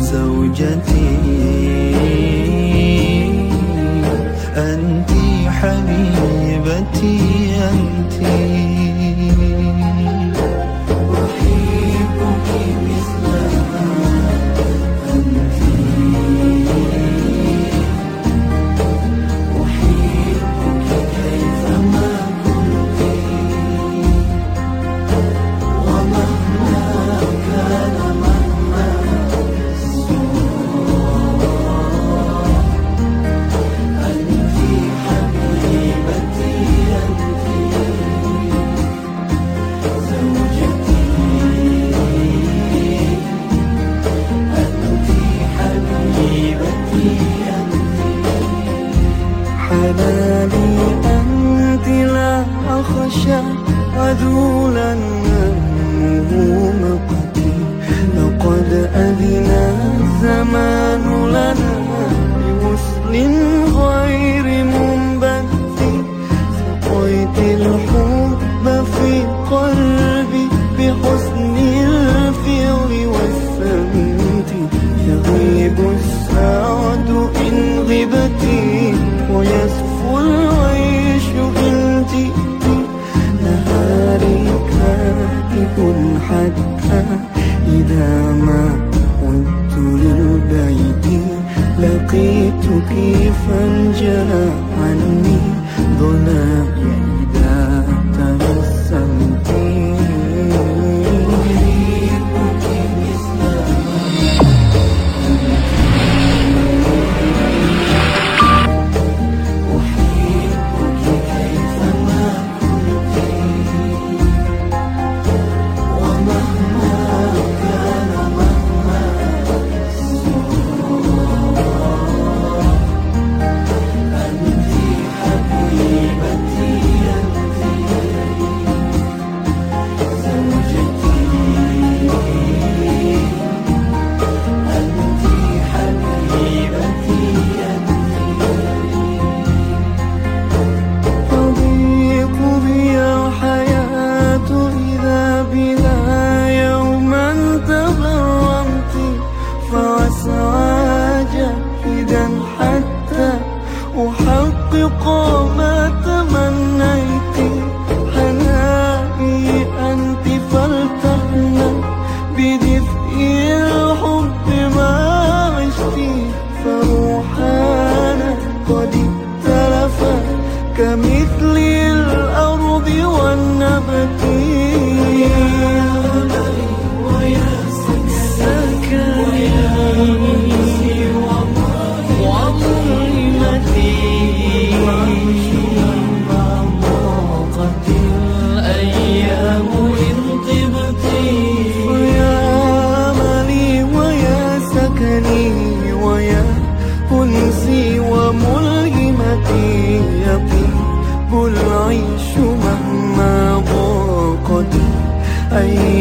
زوجتي. أنت حبيبتي أنتِ. جلالي أنت لا أخشى عذولا مهومقتي لقد أذن الزمان لنا بوصل غير منبث. سقيت الحب في قلبي بحسن الفراق. لقيتك فانجلى عني. ظنايا aí.